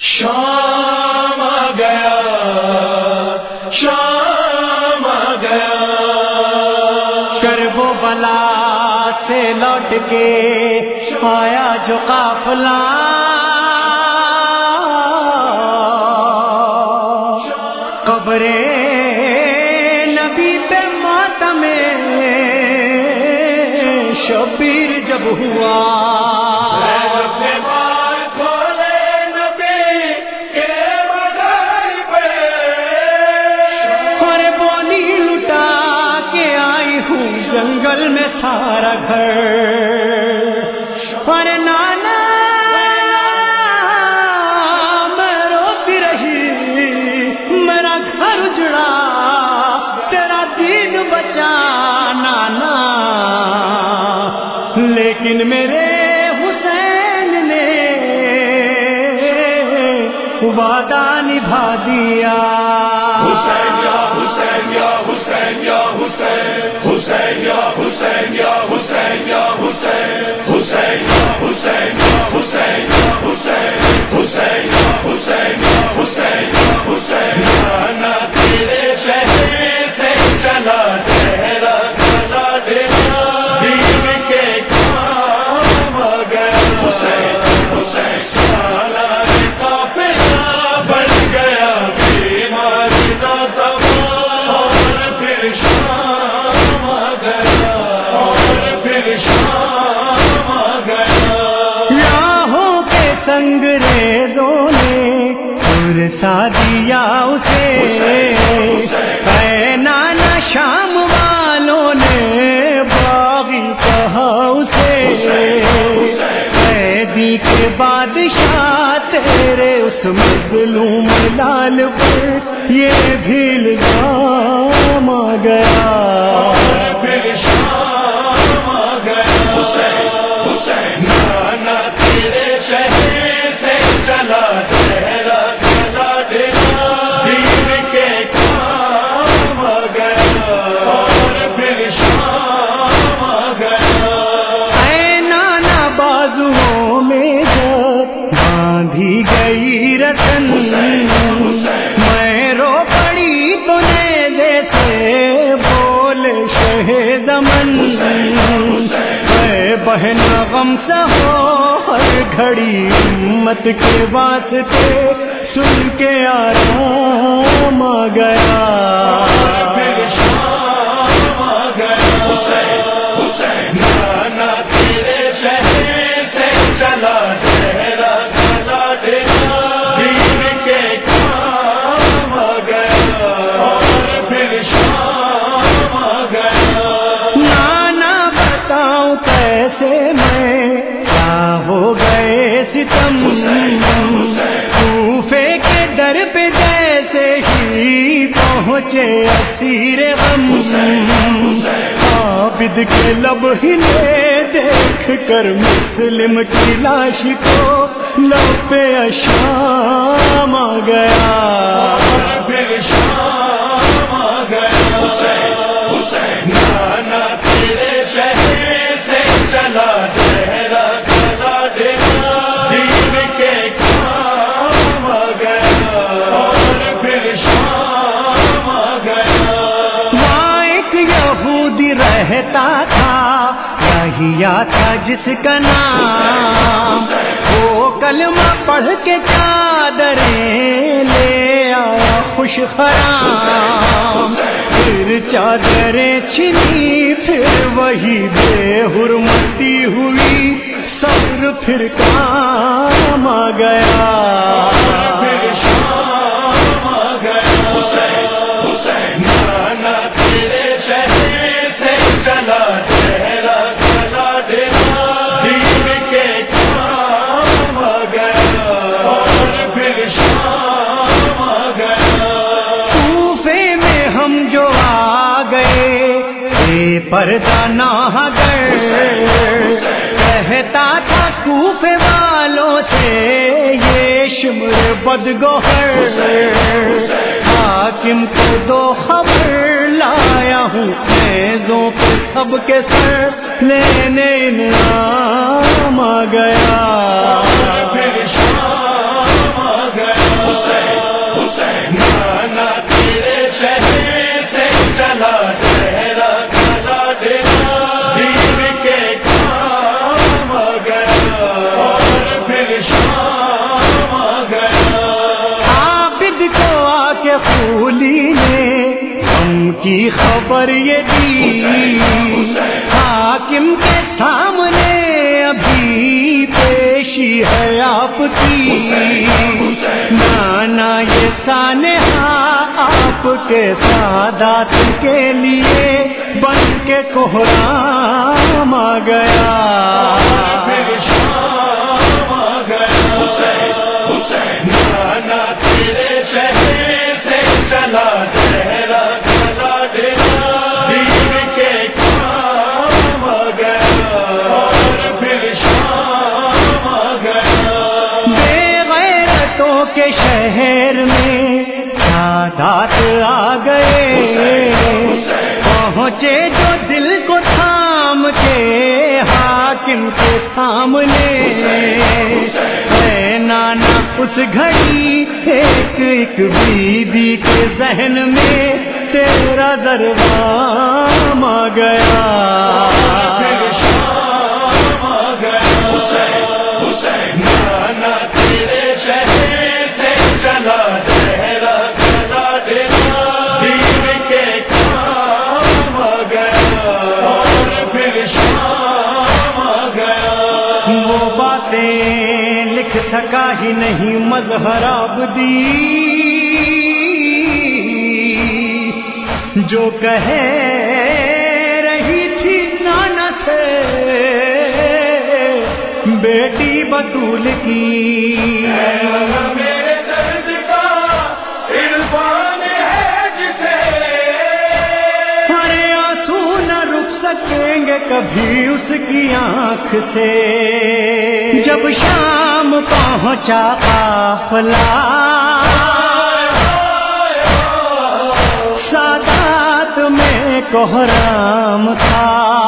شام آ گیا، شام آ گیا۔ کرب و بلا سے لوٹ کے آیا جو قافلہ۔ قبر نبی پہ ماتم شبیر جب ہوا۔ جنگل میں سارا گھر۔ اور نانا میں روتی رہی۔ میرا گھر اجڑا، تیرا دین بچا نانا۔ لیکن میرے حسین نے وعدہ نبھا دیا۔ حسین یا حسین یا حسین یا، حسین۔ حسین یا، حسین۔ حسین یا حسین یا کے سنگ ریزوں نے پرسا دیا اسے۔ اے نانا شام والوں نے، باغی کہا اسے۔ قیدی کے بادشاہ تیرے اس مظلوم لال پر یہ بھی الزام گیا۔ ہم سہو ہر گھڑی امت کے واسطے سن کے آرام آ گیا۔ اسیر غم عابد کے لب ہلے دیکھ کر مسلم کی لاش کو لب پہ اشام آ گیا۔ شام آ گیا۔ آیا تھا جس کا نام، وہ کلمہ پڑھ کے چادریں لے آیا خوش خرام۔ پھر چادریں چھنی، پھر وہی بے حرمتی ہوئی، صبر پھر کام آ گیا۔ مردانہ گر کہتا تھا کوفے والوں سے، یہ شمر بدگوہر۔ حاکم کو دو خبر لایا ہوں، فیضوں پہ سب کے سر لینے انعام آ گیا۔ کی خبر یہ دی حاکم کے سامنے ابھی پیشی ہے آپ کی۔ نانا یہ سانحہ آپ کے سادات کے لیے بن کے کوہران سادات آ گئے۔ پہنچے جو دل کو تھام کے، حاکم کے سامنے۔ نانا، اس گھڑی ایک ایک بیوی کے ذہن میں تیرا دربام آ گیا۔ میں لکھ سکا ہی نہیں مظہر آبدی۔ جو کہے رہی تھی نانا سے، بیٹی بطول کی۔ گے کبھی اس کی آنکھ سے۔ جب شام پہنچا قافلہ۔ سادات میں کوہرام تھا۔